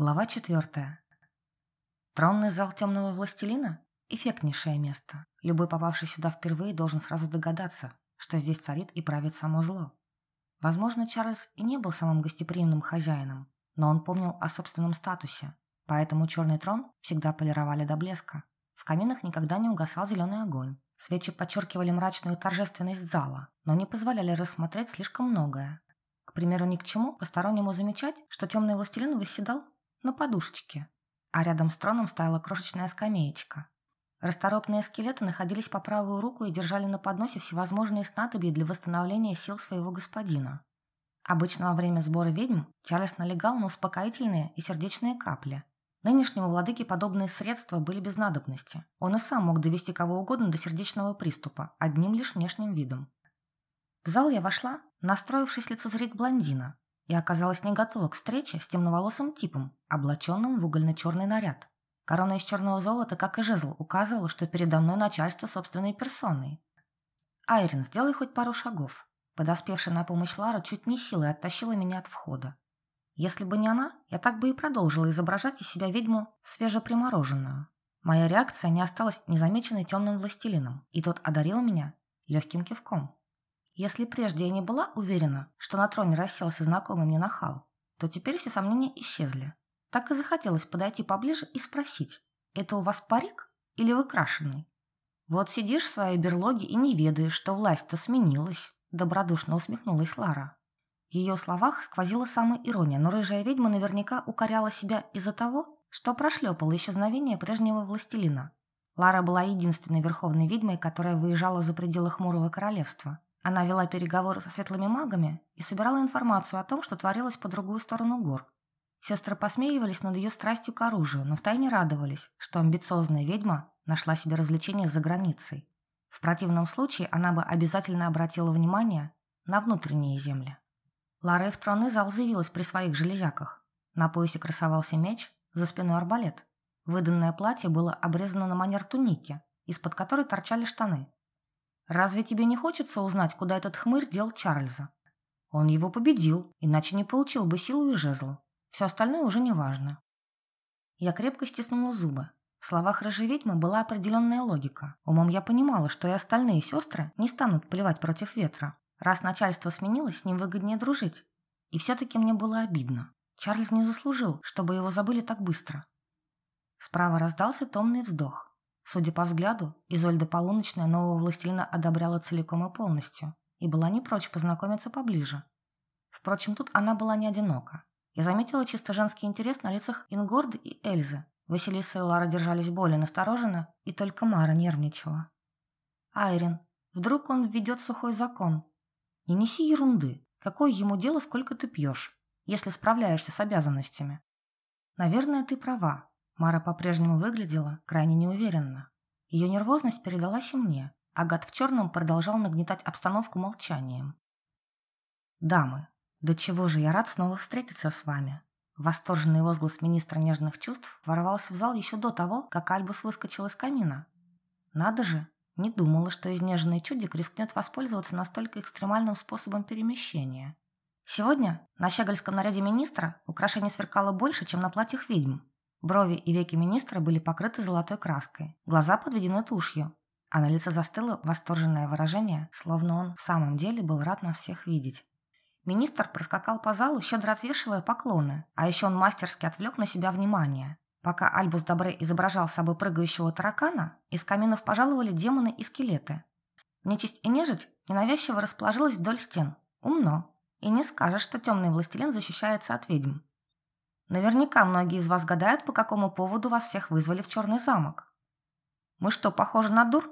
Глава четвертая. Тронный зал темного властелина – эффектнейшее место. Любой, попавший сюда впервые, должен сразу догадаться, что здесь царит и правит само зло. Возможно, Чарльз и не был самым гостеприимным хозяином, но он помнил о собственном статусе, поэтому черный трон всегда полировали до блеска. В каминах никогда не угасал зеленый огонь. Свечи подчеркивали мрачную торжественность зала, но не позволяли рассмотреть слишком многое. К примеру, ни к чему постороннему замечать, что темный властелин восседал на подушечке, а рядом с троном стояла крошечная скамеечка. Расторопные скелеты находились по правую руку и держали на подносе всевозможные снадобья для восстановления сил своего господина. Обычно во время сбора ведьм Чарльз налегал на успокоительные и сердечные капли. Нынешнему владыке подобные средства были без надобности. Он и сам мог довести кого угодно до сердечного приступа, одним лишь внешним видом. В зал я вошла, настроившись лицезреть блондина, и оказалась не готова к встрече с темноволосым типом, облаченным в угольно-черный наряд. Корона из черного золота, как и жезл, указывала, что передо мной начальство собственной персоной. «Айрин, сделай хоть пару шагов». Подоспевшая на помощь Лара чуть не силой оттащила меня от входа. Если бы не она, я так бы и продолжила изображать из себя ведьму свежепримороженную. Моя реакция не осталась незамеченной темным властелином, и тот одарил меня легким кивком. Если прежде я не была уверена, что на троне расселся знакомый мне нахал, то теперь все сомнения исчезли. Так и захотелось подойти поближе и спросить, это у вас парик или выкрашенный? Вот сидишь в своей берлоге и не ведаешь, что власть-то сменилась, добродушно усмехнулась Лара. В ее словах сквозила самая ирония, но рыжая ведьма наверняка укоряла себя из-за того, что прошлепала исчезновение прежнего властелина. Лара была единственной верховной ведьмой, которая выезжала за пределы Хмурого королевства. Она вела переговоры со светлыми магами и собирала информацию о том, что творилось по другую сторону гор. Сестры посмеивались над ее страстью к оружию, но втайне радовались, что амбициозная ведьма нашла себе развлечение за границей. В противном случае она бы обязательно обратила внимание на внутренние земли. Лара в тронный зал заявилась при своих железяках. На поясе красовался меч, за спиной арбалет. Выданное платье было обрезано на манер туники, из-под которой торчали штаны. Разве тебе не хочется узнать, куда этот хмырь дел Чарльза? Он его победил, иначе не получил бы силу и жезл. Все остальное уже не важно. Я крепко стиснула зубы. В словах рыжей ведьмы была определенная логика. Умом я понимала, что и остальные сестры не станут плевать против ветра. Раз начальство сменилось, с ним выгоднее дружить. И все-таки мне было обидно. Чарльз не заслужил, чтобы его забыли так быстро. Справа раздался томный вздох. Судя по взгляду, Изольда Полуночная нового властелина одобряла целиком и полностью и была не прочь познакомиться поближе. Впрочем, тут она была не одинока. Я заметила чисто женский интерес на лицах Ингорды и Эльзы. Василиса и Лара держались более настороженно, и только Мара нервничала. «Айрин, вдруг он введет сухой закон? Не неси ерунды. Какое ему дело, сколько ты пьешь, если справляешься с обязанностями?» «Наверное, ты права. Мара по-прежнему выглядела крайне неуверенно. Ее нервозность передалась и мне, а гад в черном продолжал нагнетать обстановку молчанием. «Дамы, до чего же я рад снова встретиться с вами!» Восторженный возглас министра нежных чувств ворвался в зал еще до того, как Альбус выскочил из камина. Надо же, не думала, что изнеженный чудик рискнет воспользоваться настолько экстремальным способом перемещения. Сегодня на щегольском наряде министра украшение сверкало больше, чем на платьях ведьм. Брови и веки министра были покрыты золотой краской, глаза подведены тушью, а на лице застыло восторженное выражение, словно он в самом деле был рад нас всех видеть. Министр проскакал по залу, щедро отвешивая поклоны, а еще он мастерски отвлек на себя внимание. Пока Альбус Добре изображал собой прыгающего таракана, из каминов пожаловали демоны и скелеты. Нечисть и нежить ненавязчиво расположилась вдоль стен. Умно. И не скажешь, что темный властелин защищается от ведьм. Наверняка многие из вас гадают, по какому поводу вас всех вызвали в Черный замок. Мы что, похожи на дур?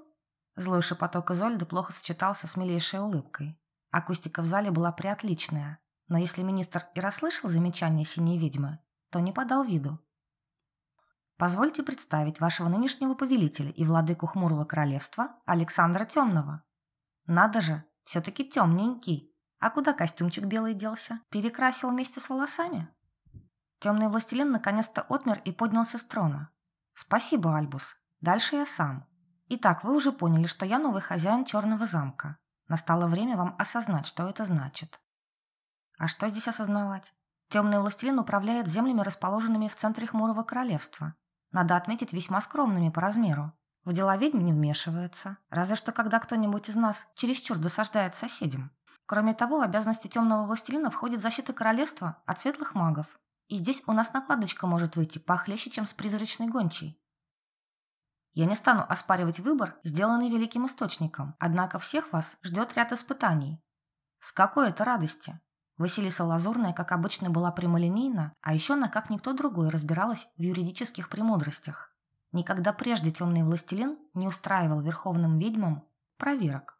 Злой шепоток Изольды плохо сочетался с милейшей улыбкой. Акустика в зале была приотличная, но если министр и расслышал замечание синей ведьмы, то не подал виду. Позвольте представить вашего нынешнего повелителя и владыку хмурого королевства Александра Темного. Надо же, все-таки темненький. А куда костюмчик белый делся? Перекрасил вместе с волосами? Темный властелин наконец-то отмер и поднялся с трона. «Спасибо, Альбус. Дальше я сам. Итак, вы уже поняли, что я новый хозяин Черного замка. Настало время вам осознать, что это значит». «А что здесь осознавать?» Темный властелин управляет землями, расположенными в центре Хмурого Королевства. Надо отметить, весьма скромными по размеру. В дела ведьм не вмешивается, разве что когда кто-нибудь из нас чересчур досаждает соседям. Кроме того, в обязанности темного властелина входит защита королевства от светлых магов. И здесь у нас накладочка может выйти похлеще, чем с призрачной гончей. Я не стану оспаривать выбор, сделанный великим источником, однако всех вас ждет ряд испытаний. С какой это радости! Василиса Лазурная, как обычно, была прямолинейна, а еще она, как никто другой, разбиралась в юридических премудростях. Никогда прежде темный властелин не устраивал верховным ведьмам проверок.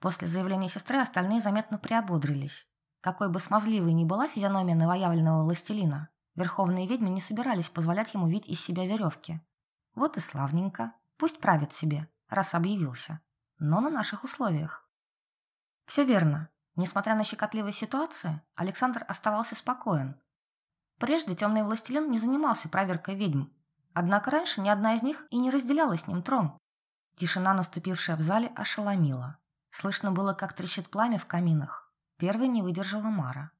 После заявления сестры остальные заметно приободрились. Какой бы смазливой ни была физиономия новоявленного властелина, верховные ведьмы не собирались позволять ему вить из себя веревки. Вот и славненько. Пусть правит себе, раз объявился. Но на наших условиях. Все верно. Несмотря на щекотливые ситуации, Александр оставался спокоен. Прежде темный властелин не занимался проверкой ведьм, однако раньше ни одна из них и не разделяла с ним трон. Тишина, наступившая в зале, ошеломила. Слышно было, как трещит пламя в каминах. Первой не выдержала Мара.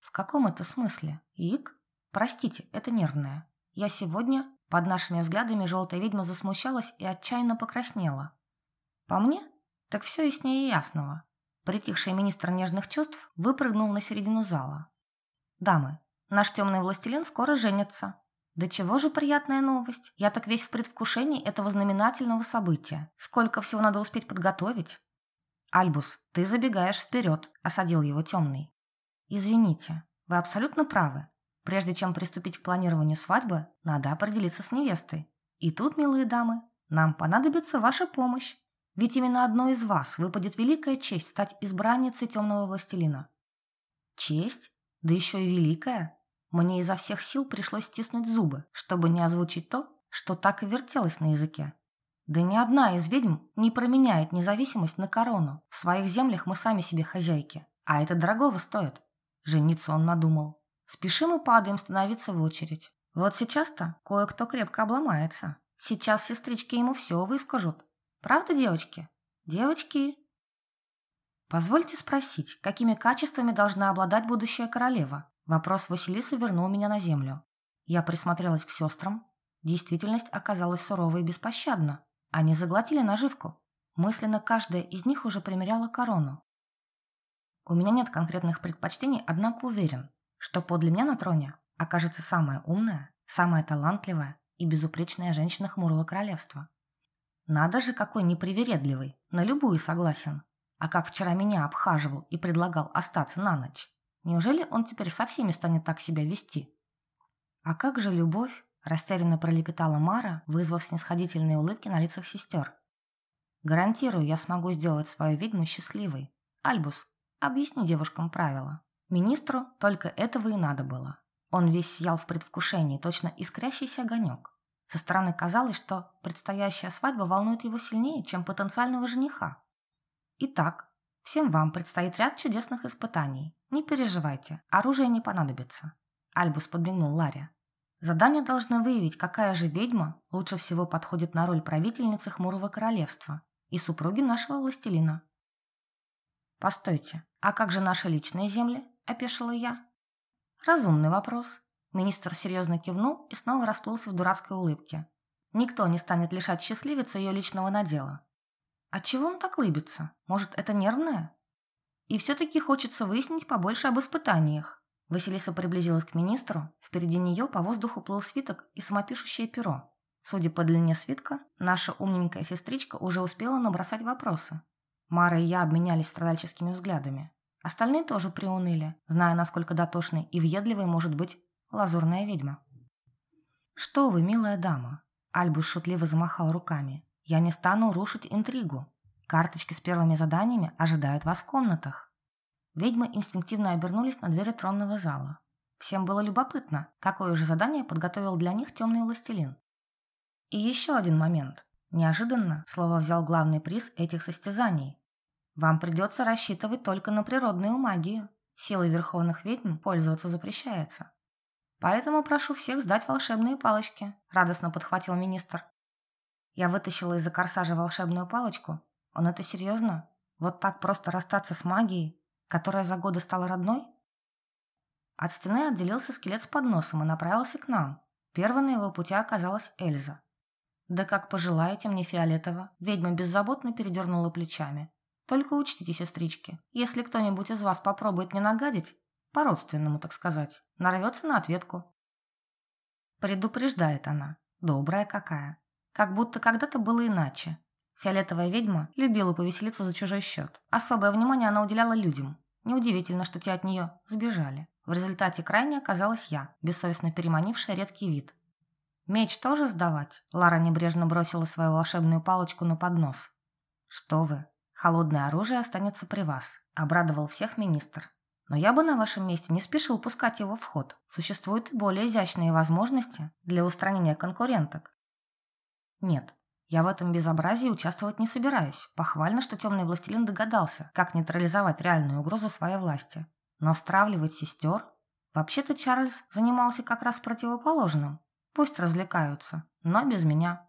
«В каком это смысле? Ик? Простите, это нервное. Я сегодня...» Под нашими взглядами желтая ведьма засмущалась и отчаянно покраснела. «По мне? Так все яснее ясного. Притихший министр нежных чувств выпрыгнул на середину зала. «Дамы, наш темный властелин скоро женится. Да чего же приятная новость. Я так весь в предвкушении этого знаменательного события. Сколько всего надо успеть подготовить?» «Альбус, ты забегаешь вперед», – осадил его темный. «Извините, вы абсолютно правы. Прежде чем приступить к планированию свадьбы, надо определиться с невестой. И тут, милые дамы, нам понадобится ваша помощь. Ведь именно одной из вас выпадет великая честь стать избранницей темного властелина. Честь? Да еще и великая? Мне изо всех сил пришлось стиснуть зубы, чтобы не озвучить то, что так и вертелось на языке. Да ни одна из ведьм не променяет независимость на корону. В своих землях мы сами себе хозяйки. А это дорогого стоит. Жениться он надумал. Спешим и падаем становиться в очередь. Вот сейчас-то кое-кто крепко обломается. Сейчас сестрички ему все выскажут. Правда, девочки? Девочки? Позвольте спросить, какими качествами должна обладать будущая королева? Вопрос Василисы вернул меня на землю. Я присмотрелась к сестрам. Действительность оказалась суровой и беспощадна. Они заглотили наживку. Мысленно каждая из них уже примеряла корону. У меня нет конкретных предпочтений, однако уверен, что подле меня на троне окажется самая умная, самая талантливая и безупречная женщина Хмурого Королевства. Надо же, какой непривередливый, на любую согласен. А как вчера меня обхаживал и предлагал остаться на ночь. Неужели он теперь со всеми станет так себя вести? А как же любовь? Растерянно пролепетала Мара, вызвав снисходительные улыбки на лицах сестер. Гарантирую, я смогу сделать свою ведьму счастливой. Альбус, объясни девушкам правила. Министру только этого и надо было. Он весь сиял в предвкушении, точно искрящийся огонек. Со стороны казалось, что предстоящая свадьба волнует его сильнее, чем потенциального жениха. Итак, всем вам предстоит ряд чудесных испытаний. Не переживайте, оружие не понадобится. Альбус подмигнул Ларе. Задание должно выявить, какая же ведьма лучше всего подходит на роль правительницы Хмурого Королевства и супруги нашего властелина. «Постойте, а как же наши личные земли?» – опешила я. «Разумный вопрос. Министр серьезно кивнул и снова расплылся в дурацкой улыбке. Никто не станет лишать счастливицу ее личного надела. А чего он так лыбится? Может, это нервное? И все-таки хочется выяснить побольше об испытаниях. Василиса приблизилась к министру. Впереди нее по воздуху плыл свиток и самопишущее перо. Судя по длине свитка, наша умненькая сестричка уже успела набросать вопросы. Мара и я обменялись страдальческими взглядами. Остальные тоже приуныли, зная, насколько дотошной и въедливой может быть лазурная ведьма. «Что вы, милая дама?» Альбус шутливо замахал руками. «Я не стану рушить интригу. Карточки с первыми заданиями ожидают вас в комнатах». Ведьмы инстинктивно обернулись на двери тронного зала. Всем было любопытно, какое же задание подготовил для них темный властелин. И еще один момент. Неожиданно слово взял главный приз этих состязаний. Вам придется рассчитывать только на природную магию. Силой верховных ведьм пользоваться запрещается. Поэтому прошу всех сдать волшебные палочки», – радостно подхватил министр. Я вытащила из-за корсажа волшебную палочку. Он это серьезно? Вот так просто расстаться с магией, которая за годы стала родной? От стены отделился скелет с подносом и направился к нам. Первой на его пути оказалась Эльза. «Да как пожелаете, мне фиолетово». Ведьма беззаботно передернула плечами. «Только учтите, сестрички, если кто-нибудь из вас попробует мне нагадить, по-родственному, так сказать, нарвется на ответку». Предупреждает она. Добрая какая. Как будто когда-то было иначе. Фиолетовая ведьма любила повеселиться за чужой счет. Особое внимание она уделяла людям. Неудивительно, что те от нее сбежали. В результате крайне оказалась я, бессовестно переманившая редкий вид. «Меч тоже сдавать?» Лара небрежно бросила свою волшебную палочку на поднос. «Что вы, холодное оружие останется при вас», – обрадовал всех министр. «Но я бы на вашем месте не спешил пускать его в ход. Существуют и более изящные возможности для устранения конкуренток». «Нет, я в этом безобразии участвовать не собираюсь. Похвально, что темный властелин догадался, как нейтрализовать реальную угрозу своей власти. Но стравливать сестер? Вообще-то Чарльз занимался как раз противоположным. Пусть развлекаются, но без меня.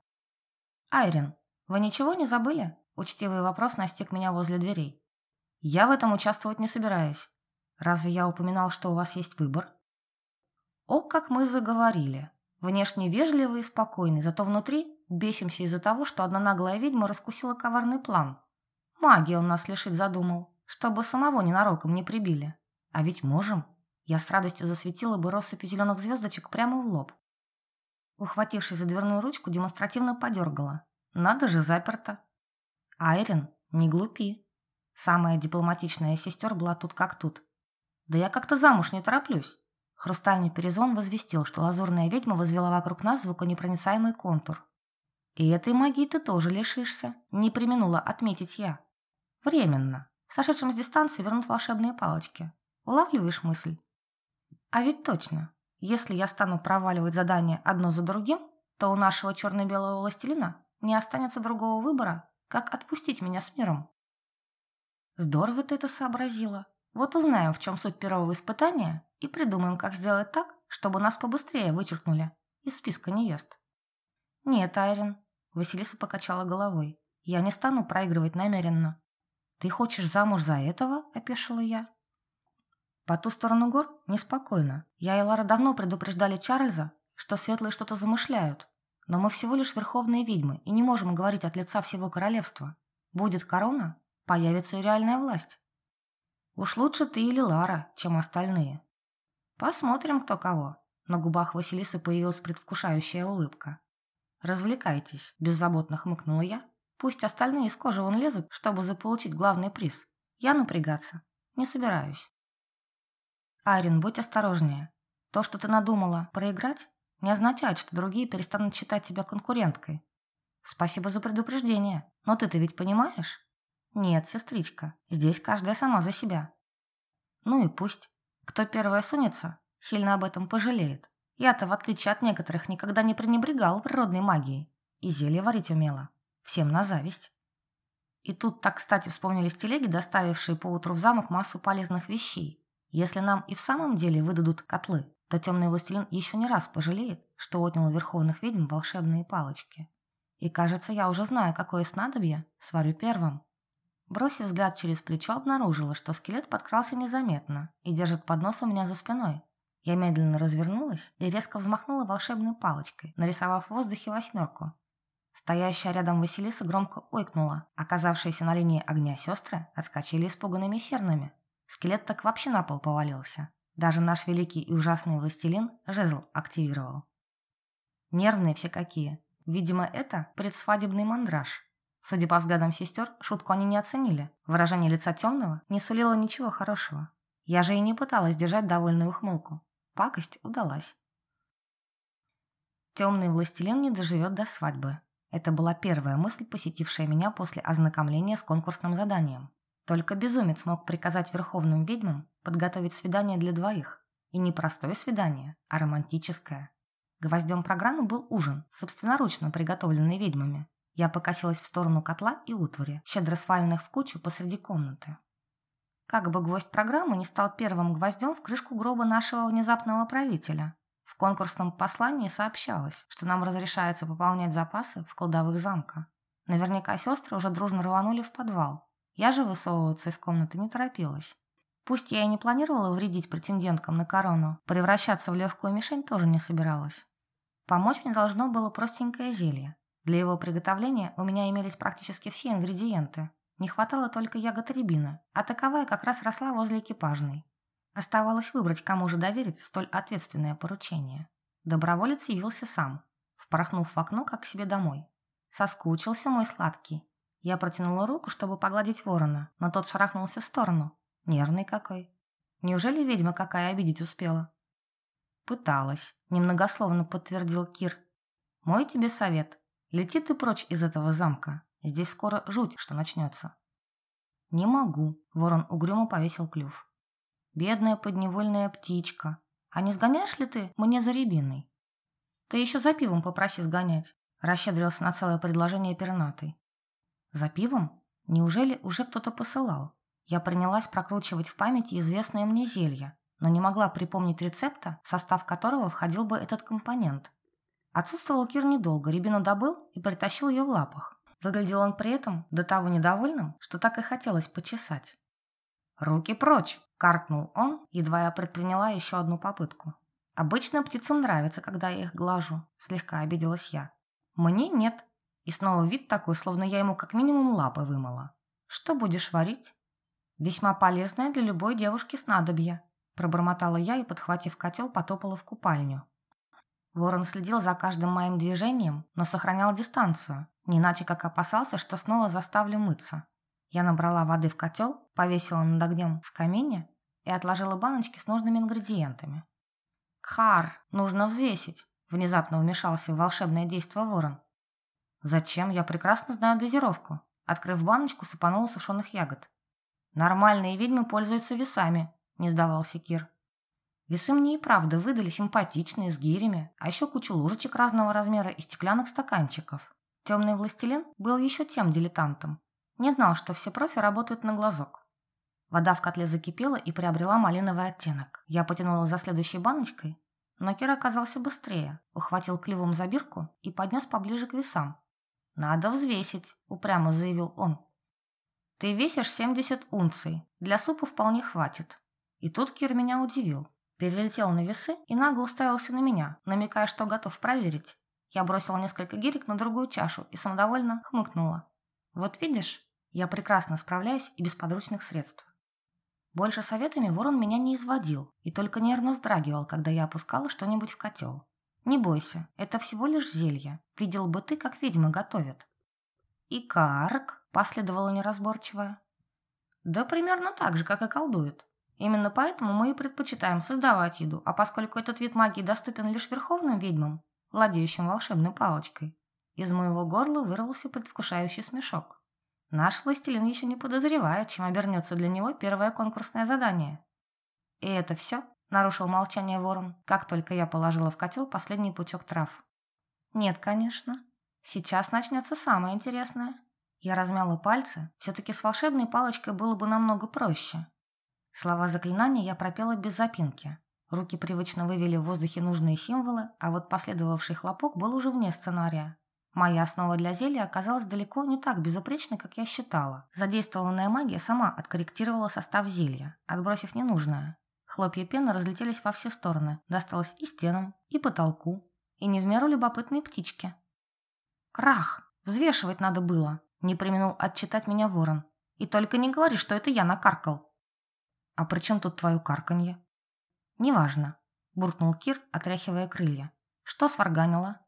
Айрин, вы ничего не забыли? Учтивый вопрос настиг меня возле дверей. Я в этом участвовать не собираюсь. Разве я упоминал, что у вас есть выбор? О, как мы заговорили. Внешне вежливый и спокойный, зато внутри бесимся из-за того, что одна наглая ведьма раскусила коварный план. Магии он нас лишить задумал, чтобы самого ненароком не прибили. А ведь можем. Я с радостью засветила бы россыпью зеленых звездочек прямо в лоб. Ухватившись за дверную ручку, демонстративно подергала. Надо же, заперто. Айрин, не глупи. Самая дипломатичная сестер была тут как тут. Да я как-то замуж не тороплюсь. Хрустальный перезвон возвестил, что лазурная ведьма возвела вокруг нас звуконепроницаемый контур. И этой магии ты тоже лишишься, не применула отметить я. Временно. Сошедшим с дистанции вернут волшебные палочки. Улавливаешь мысль? А ведь точно. Если я стану проваливать задания одно за другим, то у нашего черно-белого властелина не останется другого выбора, как отпустить меня с миром. Здорово ты это сообразила. Вот узнаем, в чем суть первого испытания, и придумаем, как сделать так, чтобы нас побыстрее вычеркнули из списка невест. Нет, Айрин, Василиса покачала головой. Я не стану проигрывать намеренно. Ты хочешь замуж за этого? Опешила я. По ту сторону гор неспокойно. Я и Лара давно предупреждали Чарльза, что светлые что-то замышляют. Но мы всего лишь верховные ведьмы и не можем говорить от лица всего королевства. Будет корона, появится и реальная власть. Уж лучше ты или Лара, чем остальные. Посмотрим, кто кого. На губах Василисы появилась предвкушающая улыбка. «Развлекайтесь», – беззаботно хмыкнула я. «Пусть остальные из кожи вон лезут, чтобы заполучить главный приз. Я напрягаться не собираюсь». «Айрин, будь осторожнее. То, что ты надумала проиграть, не означает, что другие перестанут считать тебя конкуренткой. Спасибо за предупреждение, но ты-то ведь понимаешь?» Нет, сестричка, здесь каждая сама за себя. Ну и пусть. Кто первая сунется, сильно об этом пожалеет. Я-то, в отличие от некоторых, никогда не пренебрегал природной магией. И зелье варить умела. Всем на зависть. И тут так, кстати, вспомнились телеги, доставившие поутру в замок массу полезных вещей. Если нам и в самом деле выдадут котлы, то темный властелин еще не раз пожалеет, что отнял у верховных ведьм волшебные палочки. И кажется, я уже знаю, какое снадобье сварю первым. Бросив взгляд через плечо, обнаружила, что скелет подкрался незаметно и держит поднос у меня за спиной. Я медленно развернулась и резко взмахнула волшебной палочкой, нарисовав в воздухе восьмерку. Стоящая рядом Василиса громко ойкнула. Оказавшиеся на линии огня сестры отскочили испуганными сернами. Скелет так вообще на пол повалился. Даже наш великий и ужасный властелин жезл активировал. Нервные все какие. Видимо, это предсвадебный мандраж. Судя по взглядам сестер, шутку они не оценили. Выражение лица темного не сулило ничего хорошего. Я же и не пыталась держать довольную ухмылку. Пакость удалась. Темный властелин не доживет до свадьбы. Это была первая мысль, посетившая меня после ознакомления с конкурсным заданием. Только безумец мог приказать верховным ведьмам подготовить свидание для двоих. И не простое свидание, а романтическое. Гвоздем программы был ужин, собственноручно приготовленный ведьмами, я покосилась в сторону котла и утвари, щедро сваленных в кучу посреди комнаты. Как бы гвоздь программы не стал первым гвоздем в крышку гроба нашего внезапного правителя. В конкурсном послании сообщалось, что нам разрешается пополнять запасы в кладовых замка. Наверняка сестры уже дружно рванули в подвал. Я же высовываться из комнаты не торопилась. Пусть я и не планировала вредить претенденткам на корону, превращаться в легкую мишень тоже не собиралась. Помочь мне должно было простенькое зелье. Для его приготовления у меня имелись практически все ингредиенты. Не хватало только ягод рябины, а таковая как раз росла возле экипажной. Оставалось выбрать, кому же доверить столь ответственное поручение. Доброволец явился сам, впорхнув в окно, как к себе домой. Соскучился мой сладкий. Я протянула руку, чтобы погладить ворона, но тот шарахнулся в сторону. Нервный какой. Неужели ведьма какая обидеть успела? Пыталась, немногословно подтвердил Кир. Мой тебе совет. Лети ты прочь из этого замка. Здесь скоро жуть, что начнется. Не могу, ворон угрюмо повесил клюв. Бедная подневольная птичка. А не сгоняешь ли ты мне за рябиной? Ты еще за пивом попроси сгонять. Расщедрился на целое предложение пернатый. За пивом? Неужели уже кто-то посылал? Я принялась прокручивать в памяти известное мне зелье, но не могла припомнить рецепта, в состав которого входил бы этот компонент. Отсутствовал Кир недолго, рябину добыл и притащил ее в лапах. Выглядел он при этом до того недовольным, что так и хотелось почесать. «Руки прочь!» – каркнул он, едва я предприняла еще одну попытку. «Обычно птицам нравится, когда я их глажу», – слегка обиделась я. «Мне нет». И снова вид такой, словно я ему как минимум лапы вымыла. «Что будешь варить?» «Весьма полезное для любой девушки снадобье», – пробормотала я и, подхватив котел, потопала в купальню. Ворон следил за каждым моим движением, но сохранял дистанцию, не иначе как опасался, что снова заставлю мыться. Я набрала воды в котел, повесила над огнем в камине и отложила баночки с нужными ингредиентами. «Кхар, нужно взвесить», – внезапно вмешался в волшебное действо ворон. «Зачем? Я прекрасно знаю дозировку». Открыв баночку, сыпанула сушеных ягод. «Нормальные ведьмы пользуются весами», – не сдавался Кир. Весы мне и правда выдали симпатичные, с гирями, а еще кучу ложечек разного размера и стеклянных стаканчиков. Темный властелин был еще тем дилетантом. Не знал, что все профи работают на глазок. Вода в котле закипела и приобрела малиновый оттенок. Я потянула за следующей баночкой, но Кир оказался быстрее, ухватил клювом за бирку и поднес поближе к весам. «Надо взвесить», – упрямо заявил он. «Ты весишь 70 унций, для супа вполне хватит». И тут Кир меня удивил. Перелетел на весы и нагло уставился на меня, намекая, что готов проверить. Я бросила несколько гирек на другую чашу и самодовольно хмыкнула. «Вот видишь, я прекрасно справляюсь и без подручных средств». Больше советами ворон меня не изводил и только нервно вздрагивал, когда я опускала что-нибудь в котел. «Не бойся, это всего лишь зелье. Видел бы ты, как ведьмы готовят». «И карк?» – последовало неразборчивое. «Да примерно так же, как и колдуют. Именно поэтому мы и предпочитаем создавать еду, а поскольку этот вид магии доступен лишь верховным ведьмам, владеющим волшебной палочкой, из моего горла вырвался предвкушающий смешок. Наш властелин еще не подозревает, чем обернется для него первое конкурсное задание. И это все, нарушил молчание ворон, как только я положила в котел последний пучок трав. Нет, конечно. Сейчас начнется самое интересное. Я размяла пальцы, все-таки с волшебной палочкой было бы намного проще. Слова заклинания я пропела без запинки. Руки привычно вывели в воздухе нужные символы, а вот последовавший хлопок был уже вне сценария. Моя основа для зелья оказалась далеко не так безупречной, как я считала. Задействованная магия сама откорректировала состав зелья, отбросив ненужное. Хлопья пены разлетелись во все стороны, досталось и стенам, и потолку, и не в меру любопытной птичке. «Крах! Взвешивать надо было!» – не применил отчитать меня ворон. «И только не говори, что это я накаркал!» «А при чем тут твое карканье?» «Неважно», – буркнул Кир, отряхивая крылья. «Что сварганило?»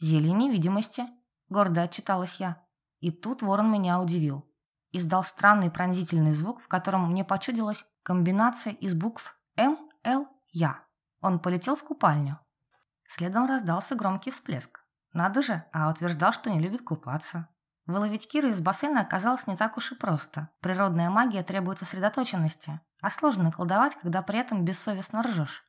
«Зелье невидимости», – гордо отчиталась я. И тут ворон меня удивил. Издал странный пронзительный звук, в котором мне почудилась комбинация из букв М, Л, Я. Он полетел в купальню. Следом раздался громкий всплеск. Надо же, а утверждал, что не любит купаться. Выловить Кира из бассейна оказалось не так уж и просто. Природная магия требует сосредоточенности, а сложно колдовать, когда при этом бессовестно ржешь.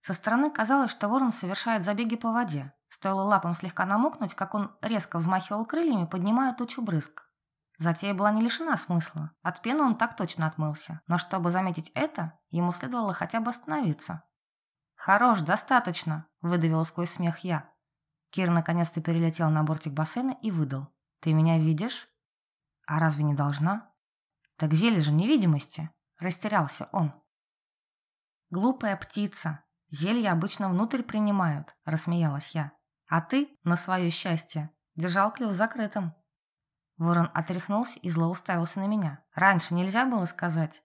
Со стороны казалось, что ворон совершает забеги по воде. Стоило лапам слегка намокнуть, как он резко взмахивал крыльями, поднимая тучу брызг. Затея была не лишена смысла. От пены он так точно отмылся. Но чтобы заметить это, ему следовало хотя бы остановиться. «Хорош, достаточно!» – выдавил сквозь смех я. Кир наконец-то перелетел на бортик бассейна и выдал. «Ты меня видишь?» «А разве не должна?» «Так зелье же невидимости!» – Растерялся он. Глупая птица. Зелья обычно внутрь принимают, рассмеялась я. А ты, на свое счастье, держал клюв закрытым. Ворон отряхнулся и зло уставился на меня. Раньше нельзя было сказать.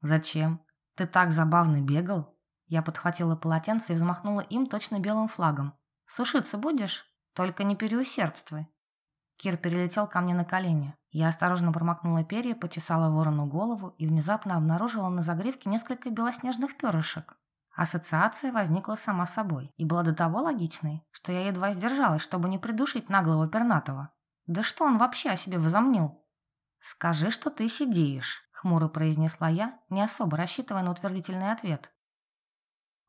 Зачем? Ты так забавно бегал. Я подхватила полотенце и взмахнула им точно белым флагом. Сушиться будешь? Только не переусердствуй. Кир перелетел ко мне на колени. Я осторожно промокнула перья, почесала ворону голову и внезапно обнаружила на загривке несколько белоснежных перышек. Ассоциация возникла сама собой и была до того логичной, что я едва сдержалась, чтобы не придушить наглого пернатого. Да что он вообще о себе возомнил? «Скажи, что ты сидишь», — хмуро произнесла я, не особо рассчитывая на утвердительный ответ.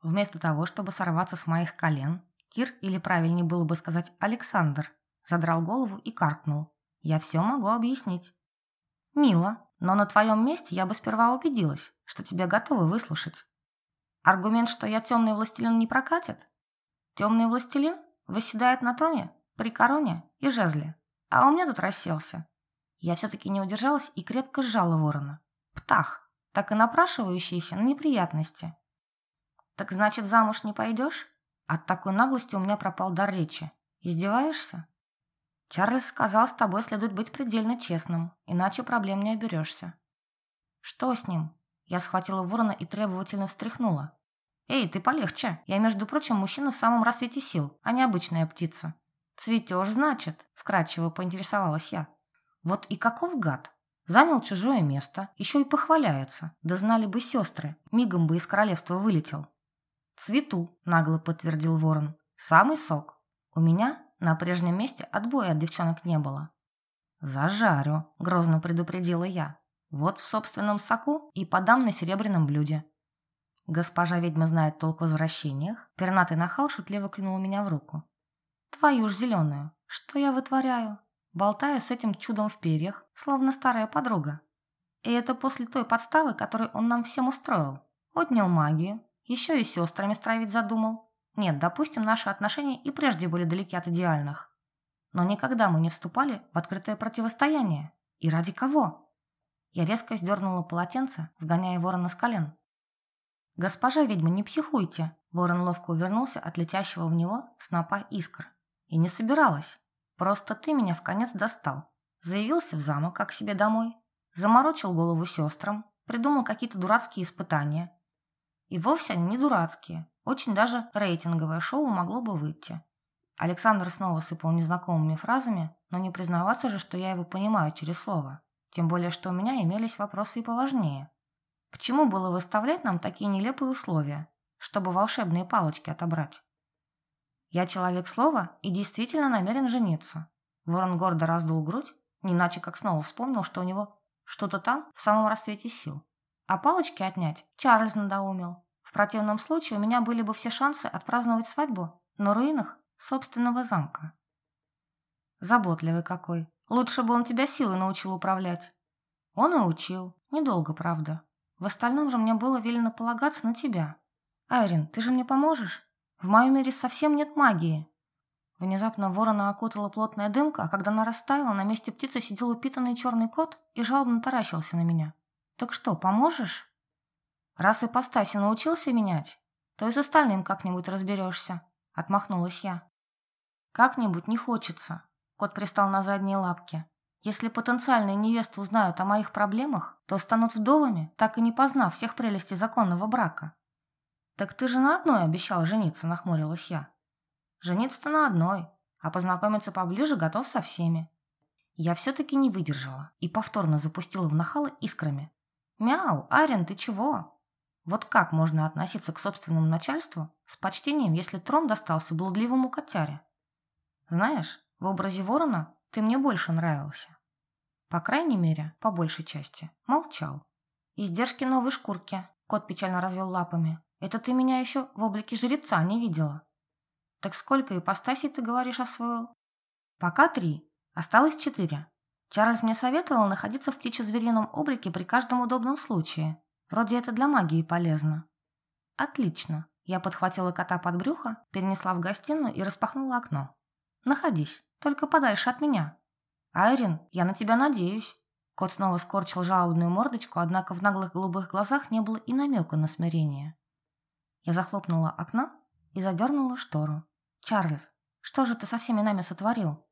Вместо того, чтобы сорваться с моих колен, Кир, или правильнее было бы сказать Александр, задрал голову и каркнул. «Я все могу объяснить». «Мило, но на твоем месте я бы сперва убедилась, что тебя готовы выслушать. Аргумент, что я темный властелин, не прокатит? Темный властелин выседает на троне, при короне и жезле, а у меня тут расселся. Я все-таки не удержалась и крепко сжала ворона. Птах, так и напрашивающийся на неприятности. Так значит, замуж не пойдешь? От такой наглости у меня пропал дар речи. Издеваешься? Чарльз сказал, с тобой следует быть предельно честным, иначе проблем не оберешься. Что с ним? Я схватила ворона и требовательно встряхнула. Эй, ты полегче. Я, между прочим, мужчина в самом рассвете сил, а не обычная птица. Цветешь, значит? Вкрадчиво поинтересовалась я. Вот и каков гад. Занял чужое место, еще и похваляется. Да знали бы сестры, мигом бы из королевства вылетел. «Цвету», — нагло подтвердил ворон. «Самый сок. У меня на прежнем месте отбоя от девчонок не было». «Зажарю», — грозно предупредила я. «Вот в собственном соку и подам на серебряном блюде». Госпожа ведьма знает толк в возвращениях. Пернатый нахал шутливо клюнул меня в руку. «Твою ж зеленую! Что я вытворяю?» Болтаю с этим чудом в перьях, словно старая подруга. И это после той подставы, которую он нам всем устроил. Отнял магию, еще и сестрами стравить задумал. Нет, допустим, наши отношения и прежде были далеки от идеальных. Но никогда мы не вступали в открытое противостояние. И ради кого? Я резко сдернула полотенце, сгоняя ворона с колен. «Госпожа ведьма, не психуйте!» Ворон ловко увернулся от летящего в него снопа искр. «И не собиралась. Просто ты меня в конец достал. Заявился в замок, как себе домой. Заморочил голову сестрам, придумал какие-то дурацкие испытания, и вовсе они не дурацкие. Очень даже рейтинговое шоу могло бы выйти. Александр снова сыпал незнакомыми фразами, но не признаваться же, что я его понимаю через слово. Тем более, что у меня имелись вопросы и поважнее. К чему было выставлять нам такие нелепые условия, чтобы волшебные палочки отобрать? Я человек слова и действительно намерен жениться. Ворон гордо раздул грудь, не иначе как снова вспомнил, что у него что-то там в самом расцвете сил. А палочки отнять Чарльз надоумил. Противном случае у меня были бы все шансы отпраздновать свадьбу на руинах собственного замка. Заботливый какой. Лучше бы он тебя силой научил управлять. Он и учил. Недолго, правда. В остальном же мне было велено полагаться на тебя. Айрин, ты же мне поможешь? В моем мире совсем нет магии. Внезапно ворона окутала плотная дымка, а когда она растаяла, на месте птицы сидел упитанный черный кот и жалобно таращился на меня. Так что, поможешь? Раз ипостаси научился менять, то и с остальным как-нибудь разберешься, отмахнулась я. Как-нибудь не хочется. Кот пристал на задние лапки. Если потенциальные невесты узнают о моих проблемах, то станут вдовами, так и не познав всех прелестей законного брака. Так ты же на одной обещала жениться, нахмурилась я. Жениться-то на одной, а познакомиться поближе готов со всеми. Я все-таки не выдержала и повторно запустила в нахалы искрами, «Мяу, Арен, ты чего?» Вот как можно относиться к собственному начальству с почтением, если трон достался блудливому котяре? Знаешь, в образе ворона ты мне больше нравился. По крайней мере, по большей части. Молчал. Издержки новой шкурки. Кот печально развел лапами. Это ты меня еще в облике жеребца не видела. Так сколько ипостасей ты говоришь освоил? Пока три. Осталось четыре. Чарльз мне советовал находиться в птичьо-зверином облике при каждом удобном случае. Вроде это для магии полезно. Отлично. Я подхватила кота под брюхо, перенесла в гостиную и распахнула окно. Находись, только подальше от меня. Айрин, я на тебя надеюсь. Кот снова скорчил жалобную мордочку, однако в наглых голубых глазах не было и намека на смирение. Я захлопнула окно и задернула штору. «Чарльз, что же ты со всеми нами сотворил?